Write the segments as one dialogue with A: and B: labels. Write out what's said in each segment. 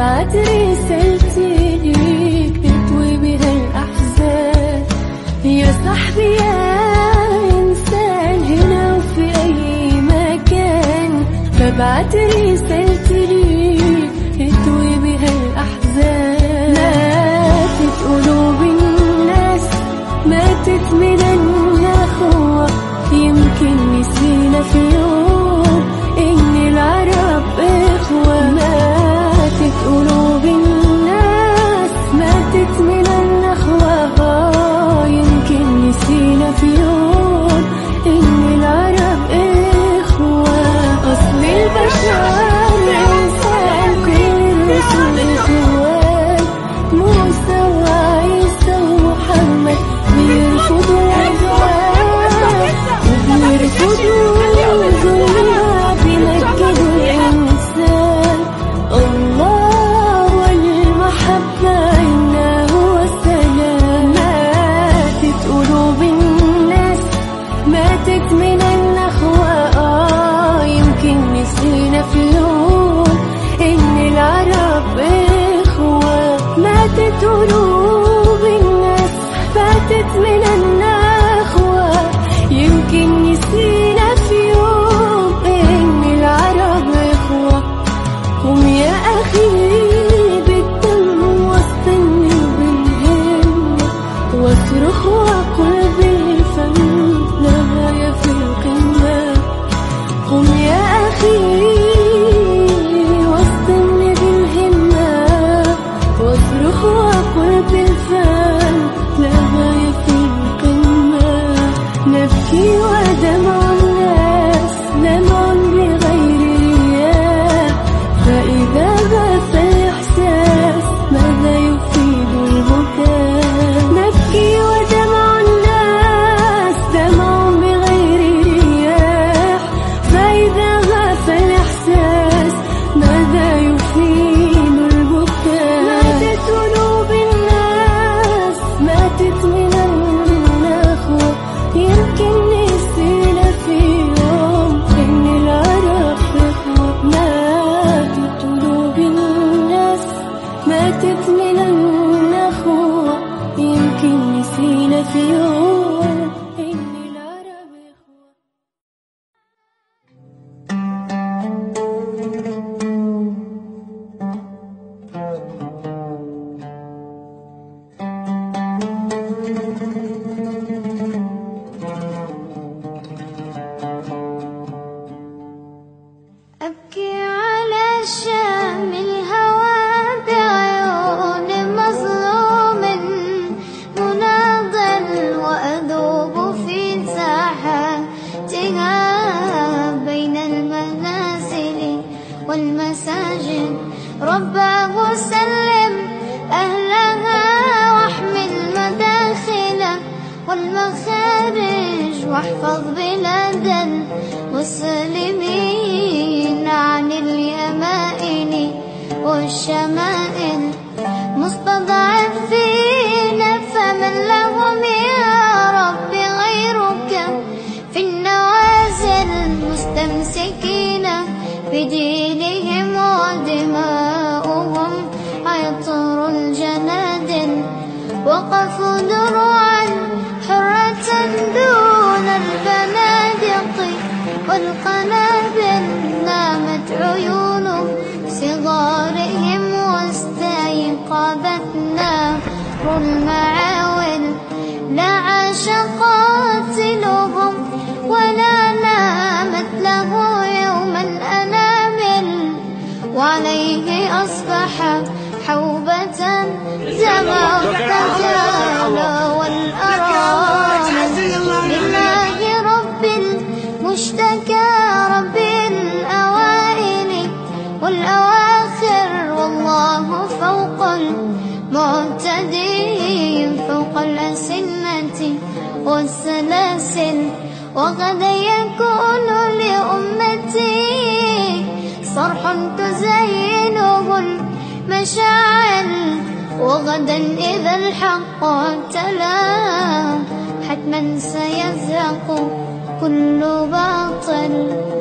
A: بعد رسالتي ليك تطوي بها الأحزان يا صاحبي يا إنسان هنا وفي أي مكان. فبعد رسالتي
B: وقفوا دروعا حرة دون البنادق والقنابل نامت عيون صغارهم واستيقظت نار المعاول لا عاش قاتلهم ولا نامت له يوم الأنامل وعليه أصبح حوبة زمى التجال والأرامل لله رب المشتكى رب الأوائل والأواخر والله فوق المعتدين فوق الأسنة والسلاسل. وغدا يكون لأمتي صرح تزينه المشاعل وغدا إذا الحق تلا حتما سيزهق كل باطل.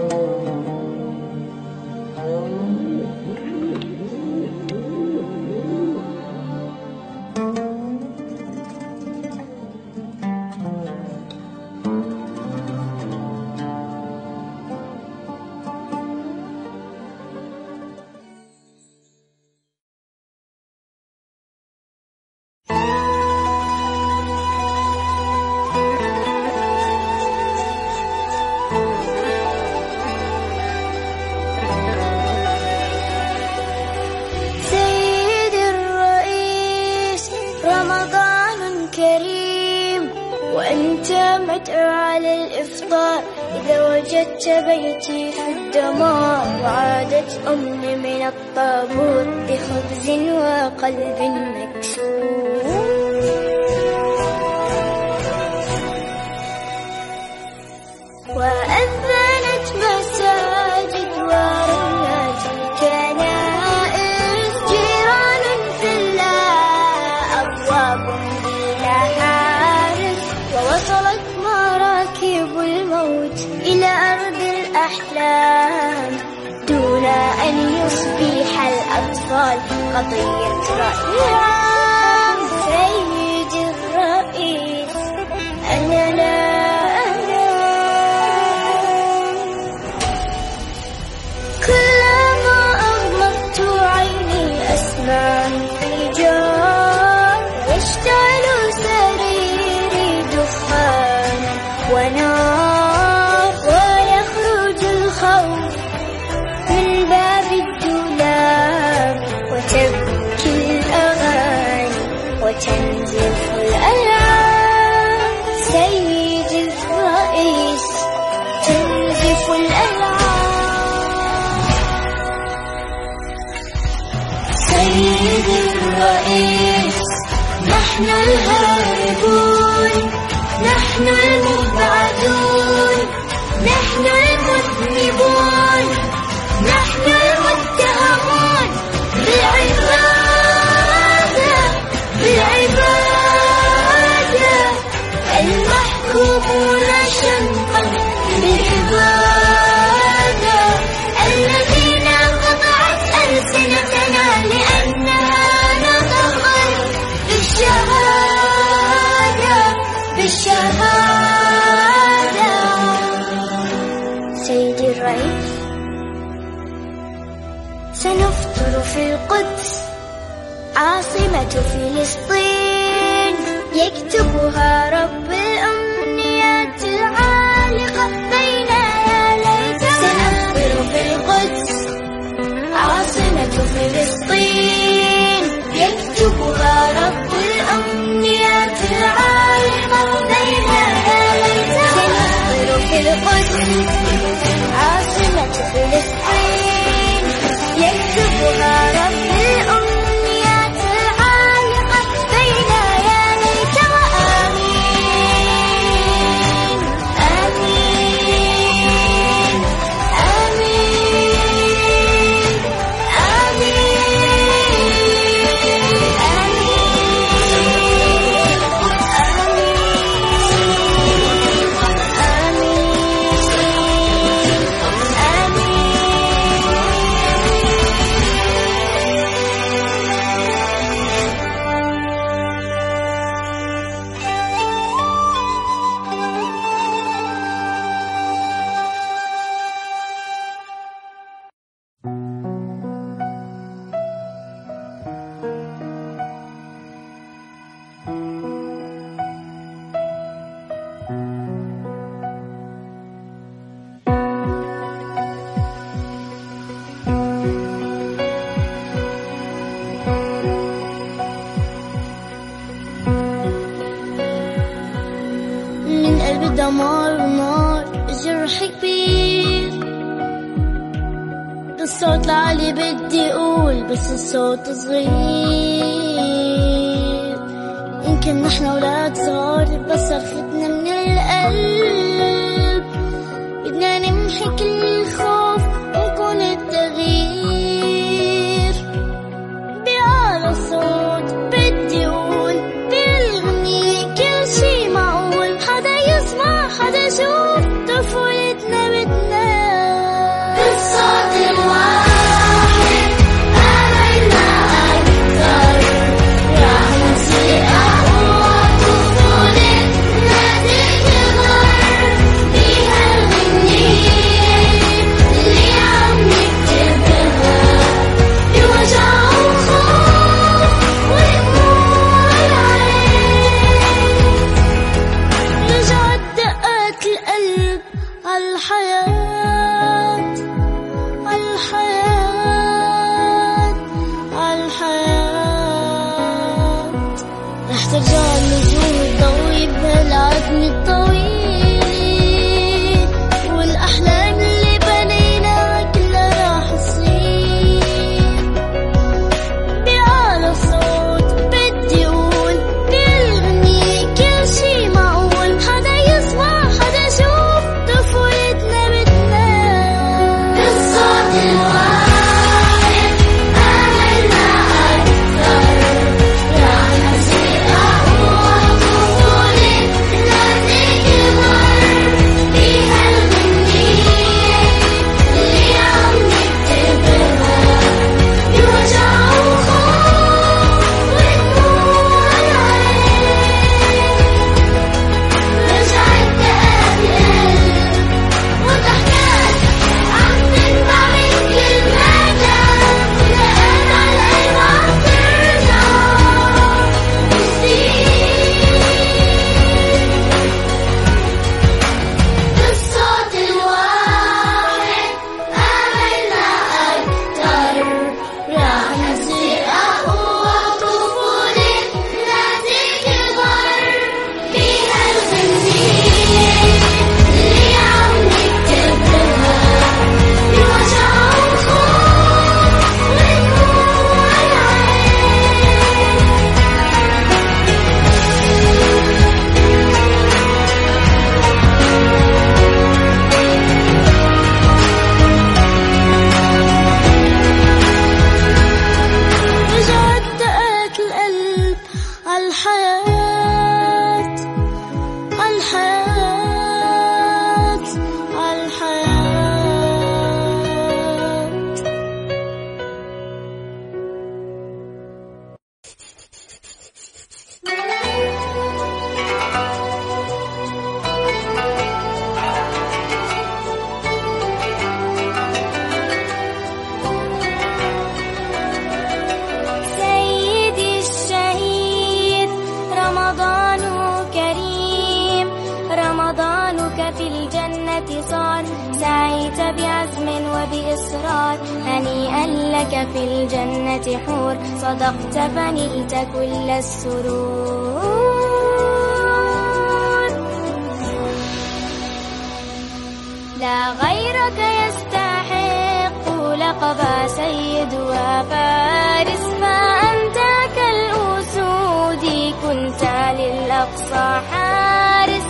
B: رمضان كريم وأنت مدعو على الإفطار. إذا وجدت بيتي في الدمار وعادت أمي من الطابور. بخبز وقلب مكسور. وأذنت يصبح الأطفال قضية رأي
C: فلسطين يكتبها رب بس الصوت صغير يمكن نحن ولاد صغار بس خفتنا من القلب. بإصرار هنيئا لك في الجنة حور. صدقت فنلت كل السرور. لا غيرك يستحق لقب سيد وفارس. ما أنت كالأسود كنت للأقصى حارس.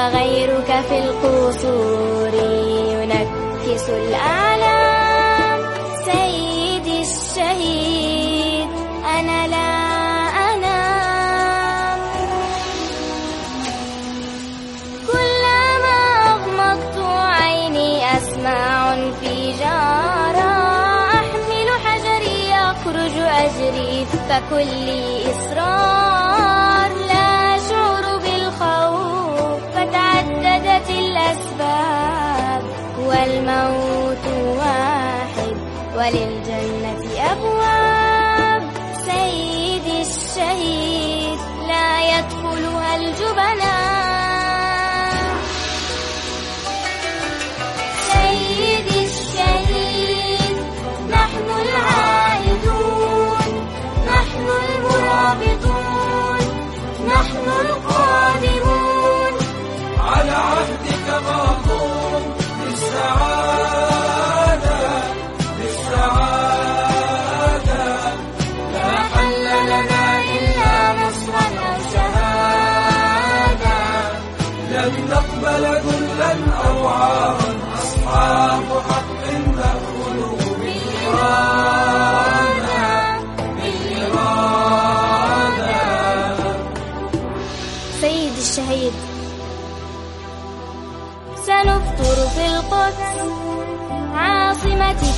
C: وغيرك في القصور ينكس الأعلام سيدي الشهيد أنا لا أنام. كلما أغمضت عيني أسمع انفجارا أحمل حجري أخرج أجري فكلي إصرار igual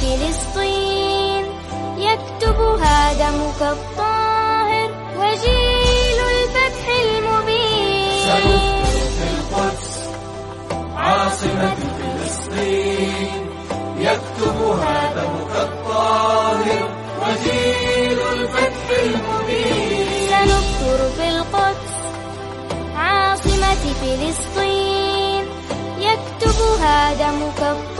C: فلسطين يكتبها دمك الطاهر وجيل الفتح المبين.
D: القدس عاصمة فلسطين. يكتبها دمك الطاهر وجيل الفتح المبين.
C: سنفطر في القدس عاصمة فلسطين. يكتبها دمك الطاهر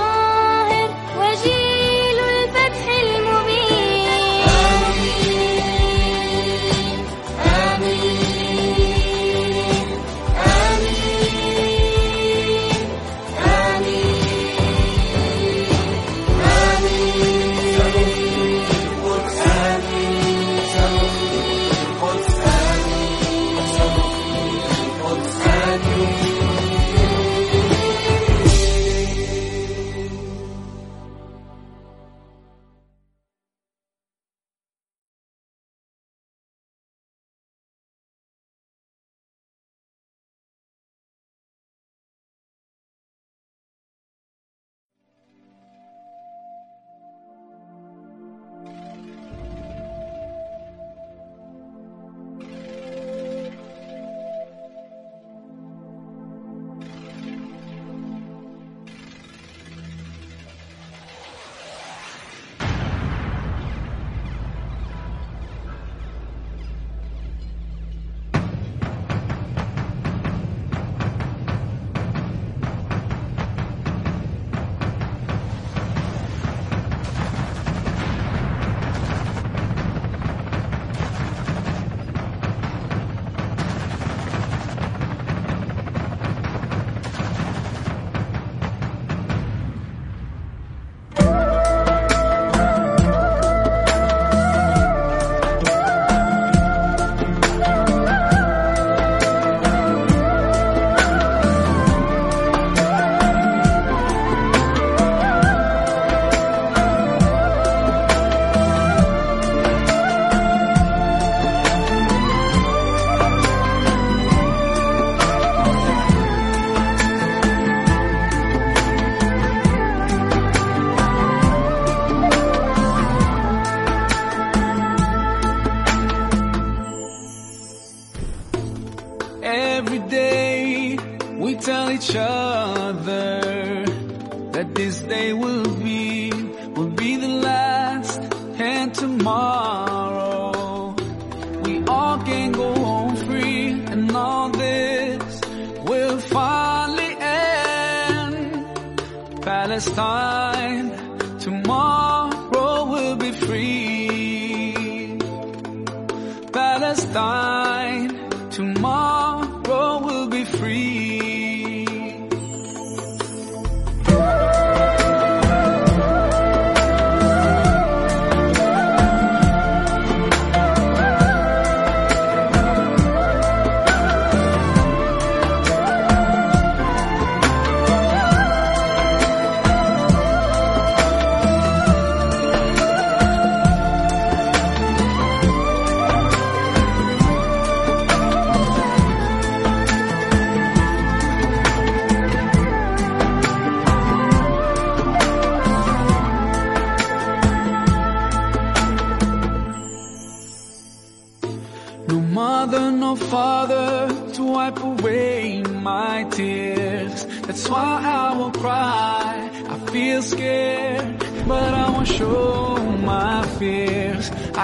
E: Palestine, tomorrow will be free.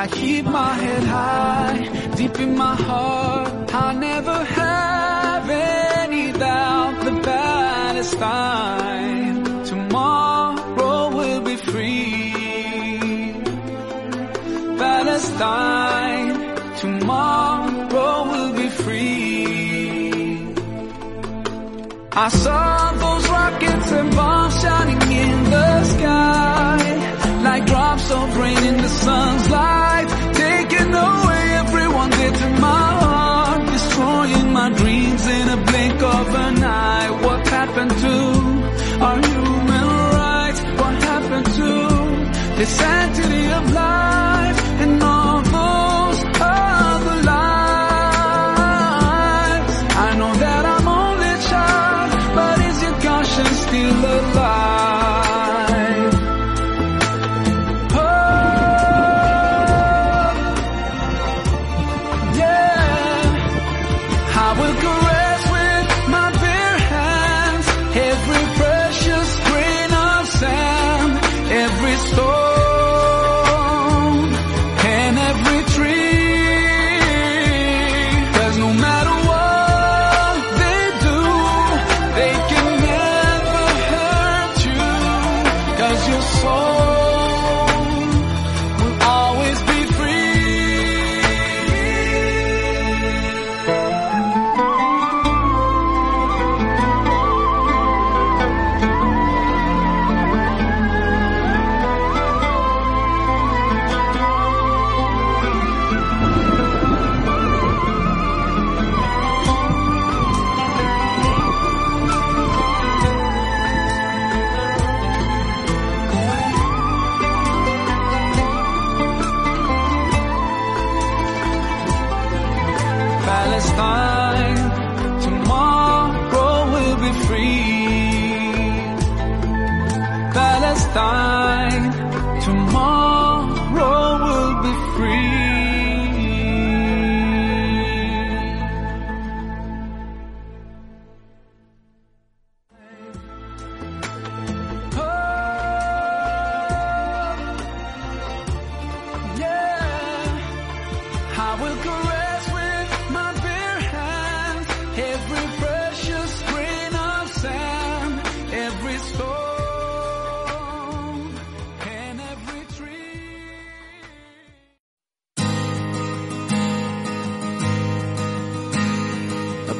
E: I keep my head high, deep in my heart. I never have any doubt that Palestine tomorrow will be free. Palestine, tomorrow will be free. I saw those rockets and bombs shining in the sky, like drops of rain in the sun's light, to my heart, destroying my dreams in a blink of an eye. What happened to our human rights? What happened to the sanctity of life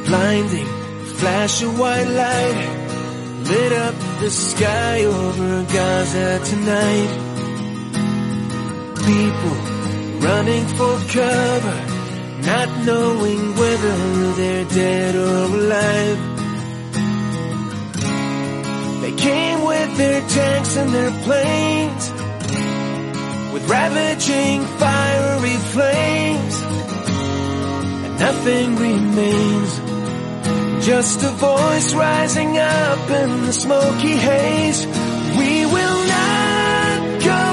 F: blinding flash of white light lit up the sky over Gaza tonight. People running for cover, not knowing whether they're dead or alive. They came with their tanks and their planes, with ravaging fiery flames, and nothing remains. Just a voice rising up in the smoky haze. We will not go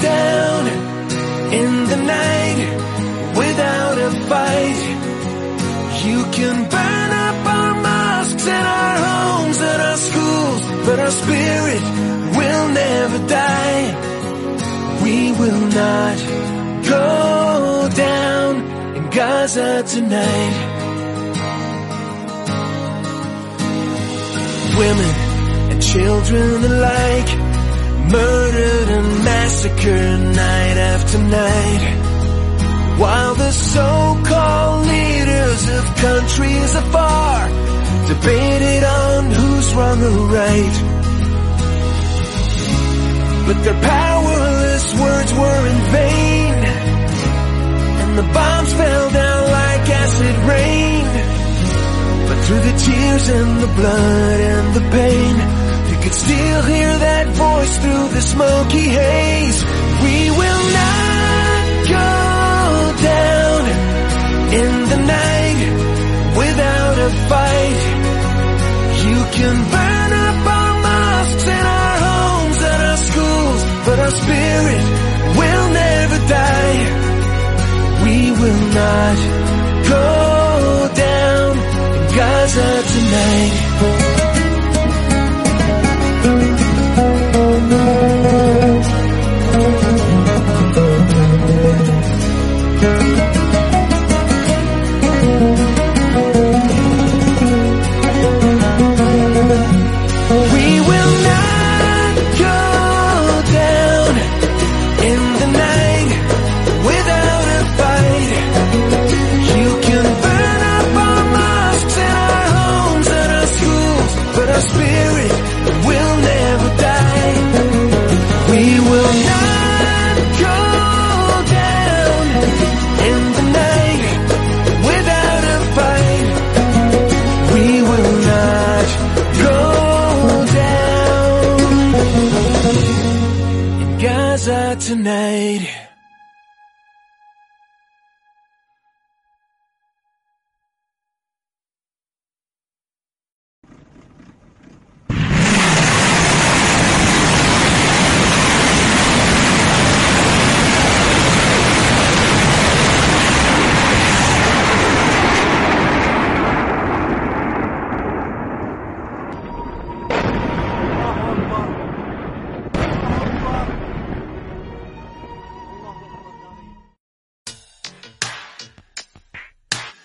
F: down in the night without a fight. You can burn up our mosques and our homes and our schools, but our spirit will never die. We will not go down in Gaza tonight. Women and children alike murdered and massacred night after night. While the so-called leaders of countries afar debated on who's wrong or right. But their powerless words were in vain. And the bombs fell down like acid rain. Through the tears and the blood and the pain, you could still hear that voice through the smoky haze. We will not go down in the night without a fight. You can burn up our mosques and our homes and our schools, but our spirit will never die. We will not go down Gaza tonight.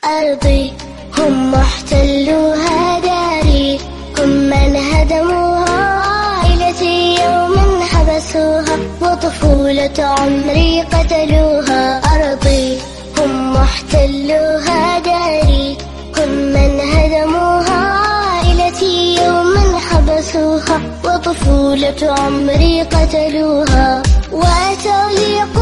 C: أرضي هم احتلوها داري. هم من هدموها عائلتي يوم حبسوها. وطفولة عمري قتلوها. أرضي هم احتلوها داري. هم من هدموها عائلتي يوم حبسوها. وطفولة عمري قتلوها. وأتوا ليقولوا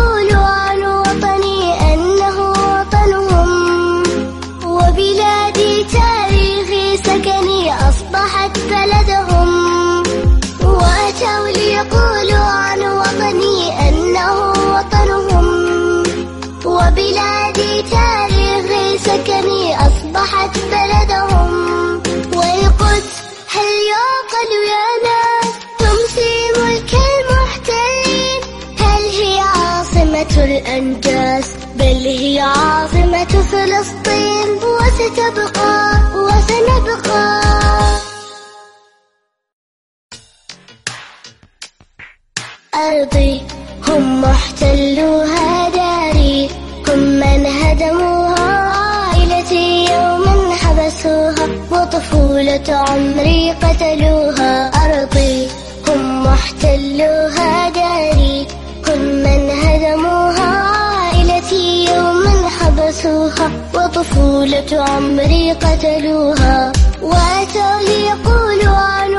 C: وبلادي تاريخي سكني أصبحت بلدهم. والقدس هل يعقل يا ناس تمسي ملك المحتلين. هل هي عاصمة الأنجاز بل هي عاصمة فلسطين. وستبقى وسنبقى. أرضي هم احتلوها. حبسوها وطفولة عمري قتلوها. أرضي هم احتلوها داري هم من هدموها عائلتي يوم حبسوها. وطفولة عمري قتلوها. وأتوا ليقولوا عن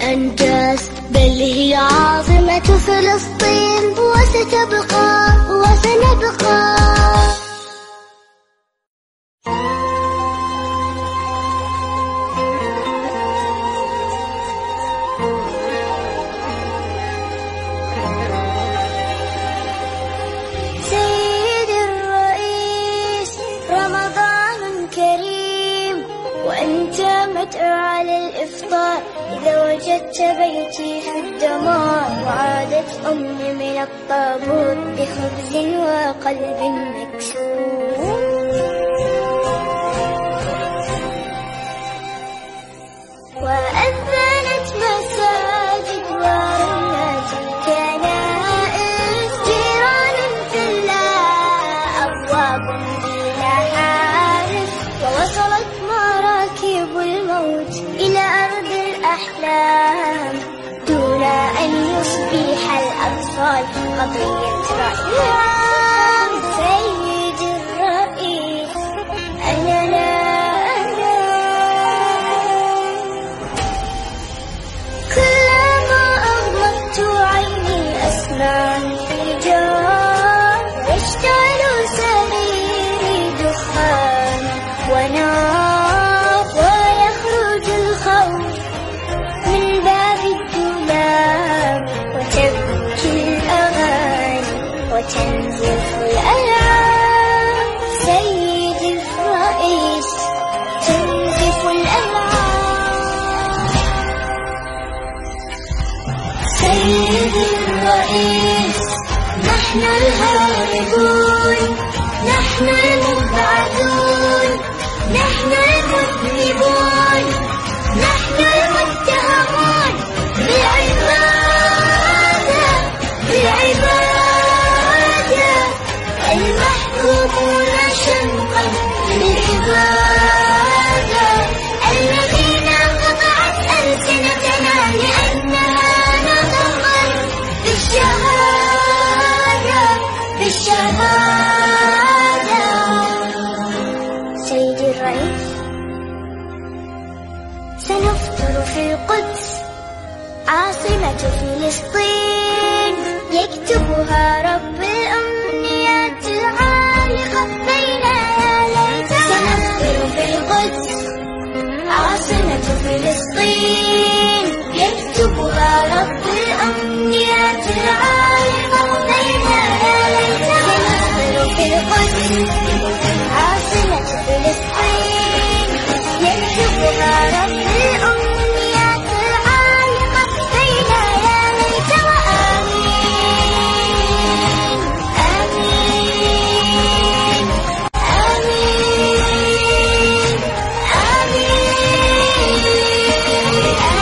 C: الأنجاز بل هي عاصمة فلسطين. إذا وجدت بيتي هالدمار وعادت أمي من الطابور بخبز وقلب مكسور. وأذنت مساجد وعادت الأطفال قضية رأي. سيد الرئيس. أنا لا أنا كلما أغمضت عيني أسمع نحن الهاربون نحن المبعثون نحن المذنبون نحن المتهمون بالعبادة بالعبادة المحكومون شنقا بالعبادة فلسطين يكتب على الأمنيات العالم بين يا ليتنا نحضر في قدر عاصمة فلسطين
D: يكتب على the end.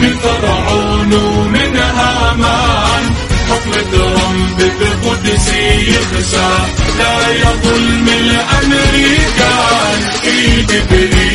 D: من فرعون ومن هامان. حكم ترامب بالقدس يخسى لا يظلم الامريكان في إيه جبريل؟